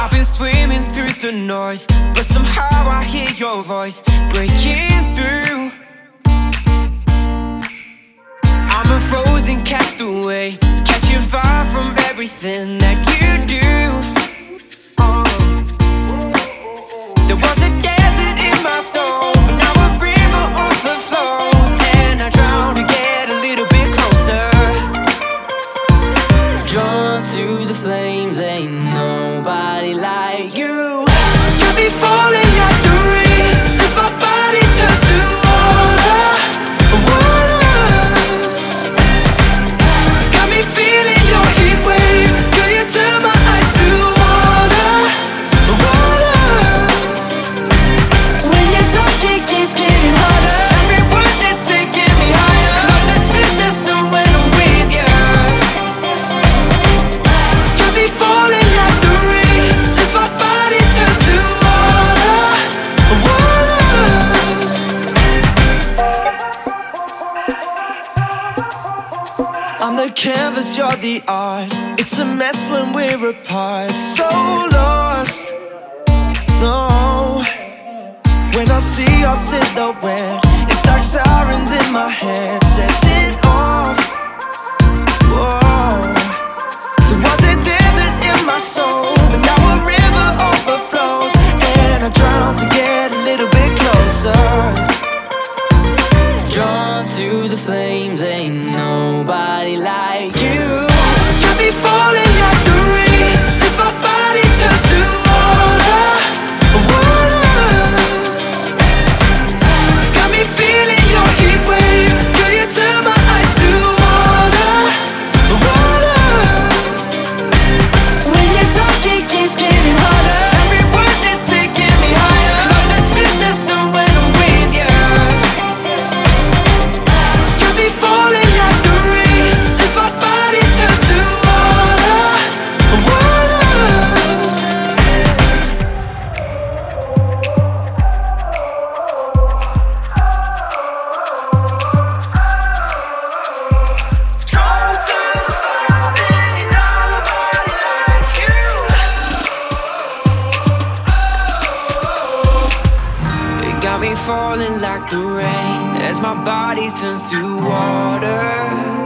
I've been swimming through the noise, but somehow I hear your voice breaking through. I'm a frozen castaway, catching fire from everything that canvas, you're the art. It's a mess when we're apart. So lost, no. When I see your silhouette, it's like sirens in my head. me falling like the rain as my body turns to water.